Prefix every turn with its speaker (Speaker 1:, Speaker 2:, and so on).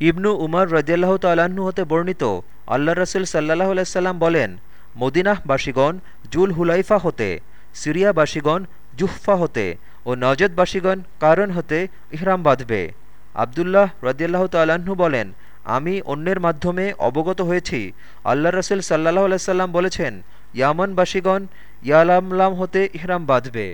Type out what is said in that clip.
Speaker 1: ইবনু উমর রদিয়াল্লাহ তাল্লাহ্ন হতে বর্ণিত, আল্লাহ রসুল সাল্লাহ আলাইসাল্লাম বলেন মদিনাহবাসীগণ জুল হুলাইফা হতে সিরিয়াবাসীগণ জুহফা হতে ও নজদবাসীগণ কারণ হতে ইহরাম বাঁধবে। আবদুল্লাহ রদিয়াল্লাহ তাল্লাহ্ন বলেন, আমি অন্যের মাধ্যমে অবগত হয়েছি। আল্লাহ রসুল সাল্লাহ আলাইসাল্লাম বলেছেন ইয়ামনবাসীগণ ইয়ালামলাম হতে ইহরাম বাঁধবে।